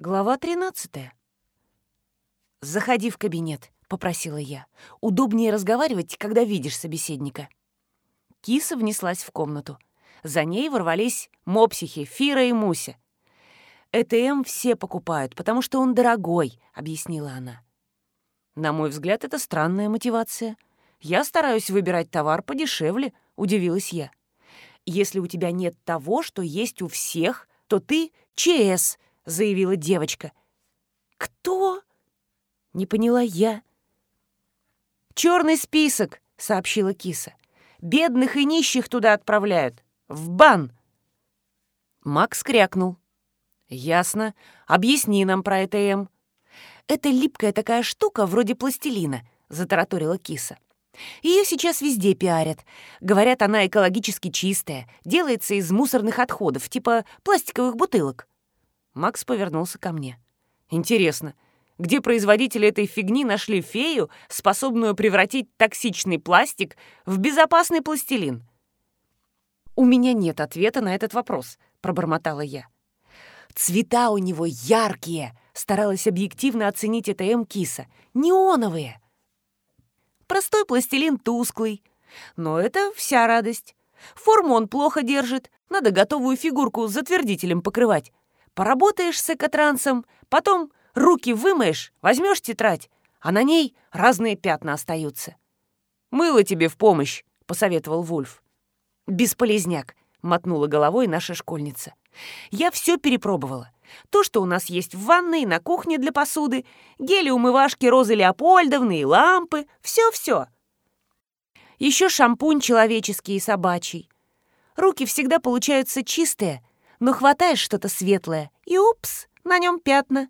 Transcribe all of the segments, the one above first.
Глава 13. «Заходи в кабинет», — попросила я. «Удобнее разговаривать, когда видишь собеседника». Киса внеслась в комнату. За ней ворвались мопсихи Фира и Муся. «ЭТМ все покупают, потому что он дорогой», — объяснила она. На мой взгляд, это странная мотивация. Я стараюсь выбирать товар подешевле, удивилась я. Если у тебя нет того, что есть у всех, то ты ЧС — заявила девочка. «Кто?» — не поняла я. «Черный список», — сообщила киса. «Бедных и нищих туда отправляют. В бан!» Макс крякнул. «Ясно. Объясни нам про ЭТМ». «Это липкая такая штука, вроде пластилина», — затараторила киса. Ее сейчас везде пиарят. Говорят, она экологически чистая, делается из мусорных отходов, типа пластиковых бутылок. Макс повернулся ко мне. «Интересно, где производители этой фигни нашли фею, способную превратить токсичный пластик в безопасный пластилин?» «У меня нет ответа на этот вопрос», — пробормотала я. «Цвета у него яркие», — старалась объективно оценить это М-киса. «Неоновые». «Простой пластилин тусклый. Но это вся радость. Форму он плохо держит, надо готовую фигурку затвердителем покрывать. Поработаешь с экотрансом, потом руки вымоешь, возьмешь тетрадь, а на ней разные пятна остаются. «Мыло тебе в помощь», — посоветовал Вульф. «Бесполезняк», — мотнула головой наша школьница. «Я все перепробовала. То, что у нас есть в ванной, на кухне для посуды, гели-умывашки Розы Леопольдовны и лампы, все-все. Еще шампунь человеческий и собачий. Руки всегда получаются чистые, но хватаешь что-то светлое, и упс, на нем пятна».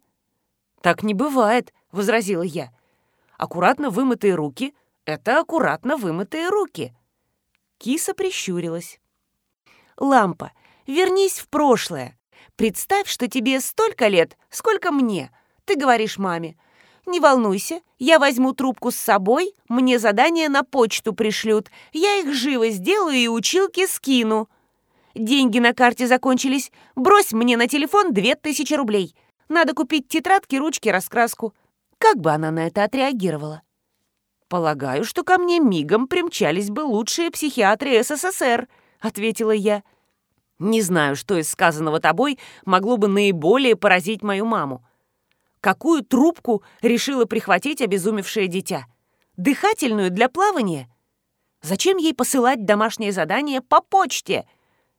«Так не бывает», — возразила я. «Аккуратно вымытые руки — это аккуратно вымытые руки». Киса прищурилась. «Лампа, вернись в прошлое. Представь, что тебе столько лет, сколько мне. Ты говоришь маме, не волнуйся, я возьму трубку с собой, мне задание на почту пришлют, я их живо сделаю и училки скину». Деньги на карте закончились. Брось мне на телефон две тысячи рублей. Надо купить тетрадки, ручки, раскраску. Как бы она на это отреагировала? Полагаю, что ко мне мигом примчались бы лучшие психиатры СССР, ответила я. Не знаю, что из сказанного тобой могло бы наиболее поразить мою маму. Какую трубку решила прихватить обезумевшее дитя? Дыхательную для плавания? Зачем ей посылать домашнее задание по почте?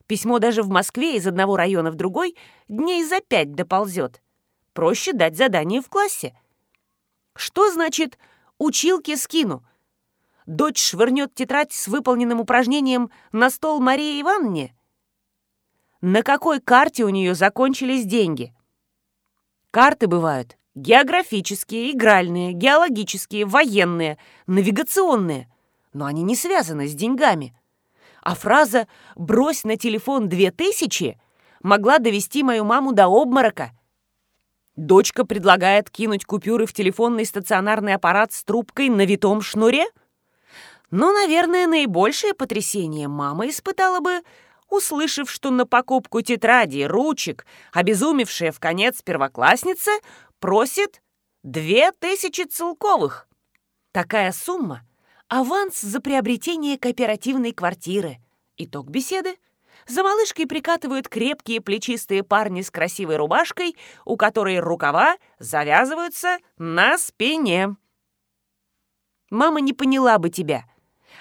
Письмо даже в Москве из одного района в другой дней за пять доползет. Проще дать задание в классе. Что значит «училки скину»? Дочь швырнет тетрадь с выполненным упражнением на стол Марии Ивановне? На какой карте у нее закончились деньги? Карты бывают географические, игральные, геологические, военные, навигационные, но они не связаны с деньгами а фраза «брось на телефон две тысячи» могла довести мою маму до обморока. Дочка предлагает кинуть купюры в телефонный стационарный аппарат с трубкой на витом шнуре? Но, наверное, наибольшее потрясение мама испытала бы, услышав, что на покупку тетради, ручек, обезумевшая в конец первоклассница просит две тысячи целковых. Такая сумма Аванс за приобретение кооперативной квартиры. Итог беседы. За малышкой прикатывают крепкие плечистые парни с красивой рубашкой, у которой рукава завязываются на спине. Мама не поняла бы тебя.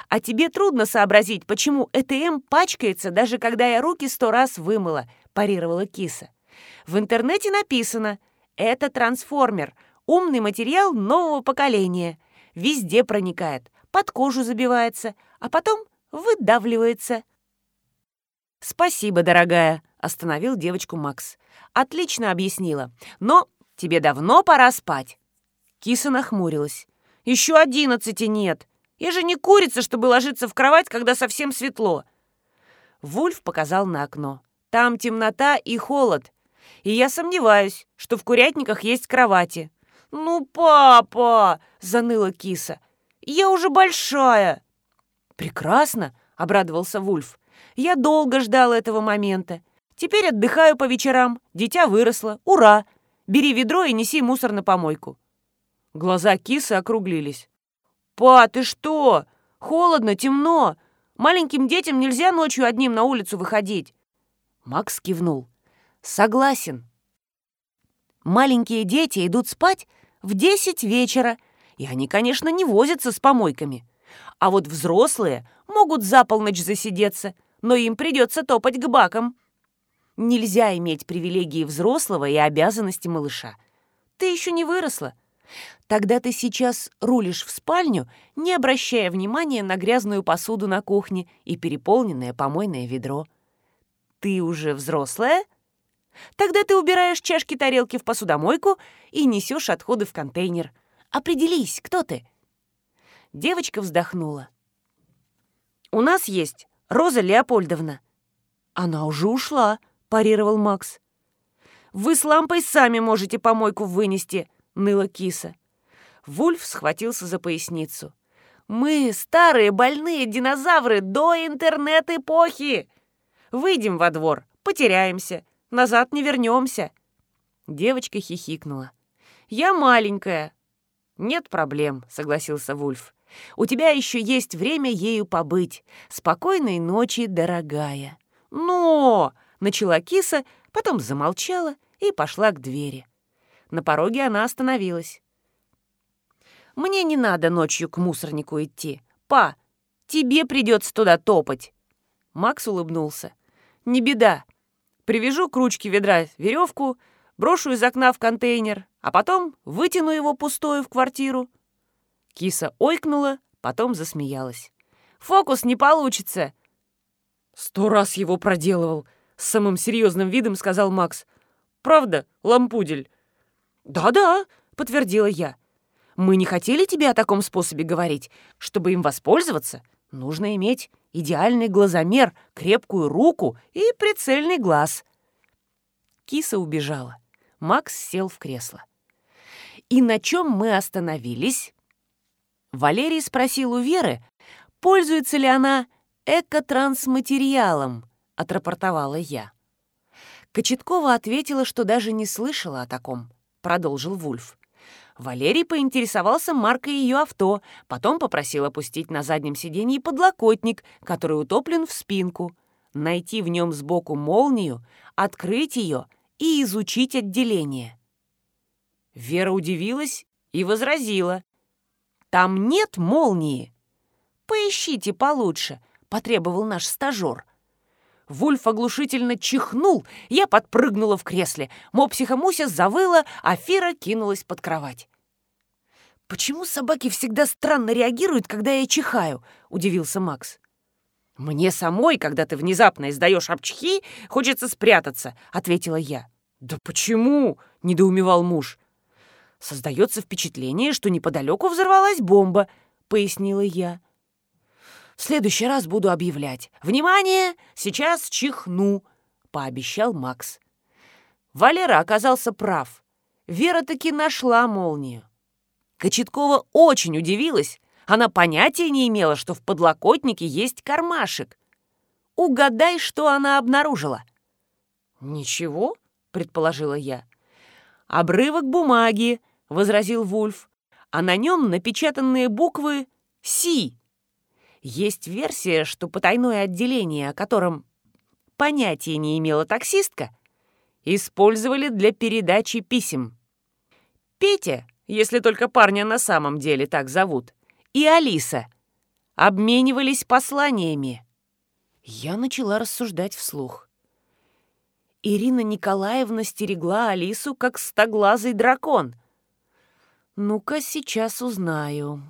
А тебе трудно сообразить, почему ЭТМ пачкается, даже когда я руки сто раз вымыла, парировала киса. В интернете написано «Это трансформер, умный материал нового поколения. Везде проникает под кожу забивается, а потом выдавливается. «Спасибо, дорогая», — остановил девочку Макс. «Отлично объяснила. Но тебе давно пора спать». Киса нахмурилась. «Еще одиннадцати нет. Я же не курица, чтобы ложиться в кровать, когда совсем светло». Вульф показал на окно. «Там темнота и холод. И я сомневаюсь, что в курятниках есть кровати». «Ну, папа!» — заныла киса. Я уже большая!» «Прекрасно!» — обрадовался Вульф. «Я долго ждал этого момента. Теперь отдыхаю по вечерам. Дитя выросло. Ура! Бери ведро и неси мусор на помойку». Глаза кисы округлились. «Па, ты что? Холодно, темно. Маленьким детям нельзя ночью одним на улицу выходить». Макс кивнул. «Согласен. Маленькие дети идут спать в десять вечера, и они, конечно, не возятся с помойками. А вот взрослые могут за полночь засидеться, но им придется топать к бакам. Нельзя иметь привилегии взрослого и обязанности малыша. Ты еще не выросла. Тогда ты сейчас рулишь в спальню, не обращая внимания на грязную посуду на кухне и переполненное помойное ведро. Ты уже взрослая? Тогда ты убираешь чашки-тарелки в посудомойку и несешь отходы в контейнер. Определись, кто ты. Девочка вздохнула. «У нас есть Роза Леопольдовна». «Она уже ушла», — парировал Макс. «Вы с лампой сами можете помойку вынести», — ныла киса. Вульф схватился за поясницу. «Мы старые больные динозавры до интернет-эпохи! Выйдем во двор, потеряемся, назад не вернемся!» Девочка хихикнула. «Я маленькая». «Нет проблем», — согласился Вульф. «У тебя еще есть время ею побыть. Спокойной ночи, дорогая». «Но!» — начала киса, потом замолчала и пошла к двери. На пороге она остановилась. Мне не надо ночью к мусорнику идти. Па, тебе придется туда топать. Макс улыбнулся. Не беда. Привяжу к ручке ведра веревку, брошу из окна в контейнер, а потом вытяну его пустую в квартиру. Киса ойкнула, потом засмеялась. «Фокус не получится!» «Сто раз его проделывал!» — с самым серьезным видом сказал Макс. «Правда, лампудель?» «Да-да», — подтвердила я. Мы не хотели тебе о таком способе говорить. Чтобы им воспользоваться, нужно иметь идеальный глазомер, крепкую руку и прицельный глаз. Киса убежала. Макс сел в кресло. «И на чем мы остановились?» Валерий спросил у Веры, пользуется ли она экотрансматериалом, отрапортовала я. Кочеткова ответила, что даже не слышала о таком, продолжил Вульф. Валерий поинтересовался маркой ее авто, потом попросил опустить на заднем сиденье подлокотник, который утоплен в спинку, найти в нем сбоку молнию, открыть ее и изучить отделение. Вера удивилась и возразила. «Там нет молнии!» «Поищите получше», — потребовал наш стажер. Вульф оглушительно чихнул, я подпрыгнула в кресле. Мопсиха Муся завыла, а Фира кинулась под кровать. «Почему собаки всегда странно реагируют, когда я чихаю?» — удивился Макс. «Мне самой, когда ты внезапно издаешь обчхи, хочется спрятаться», — ответила я. «Да почему?» — недоумевал муж. «Создается впечатление, что неподалеку взорвалась бомба», — пояснила я. В следующий раз буду объявлять. «Внимание! Сейчас чихну!» — пообещал Макс. Валера оказался прав. Вера таки нашла молнию. Кочеткова очень удивилась. Она понятия не имела, что в подлокотнике есть кармашек. Угадай, что она обнаружила. «Ничего», — предположила я. «Обрывок бумаги», — возразил Вульф, а на нем напечатанные буквы «Си». Есть версия, что потайное отделение, о котором понятия не имела таксистка, использовали для передачи писем. Петя, если только парня на самом деле так зовут, и Алиса обменивались посланиями. Я начала рассуждать вслух. Ирина Николаевна стерегла Алису, как стоглазый дракон. Ну-ка, сейчас узнаю.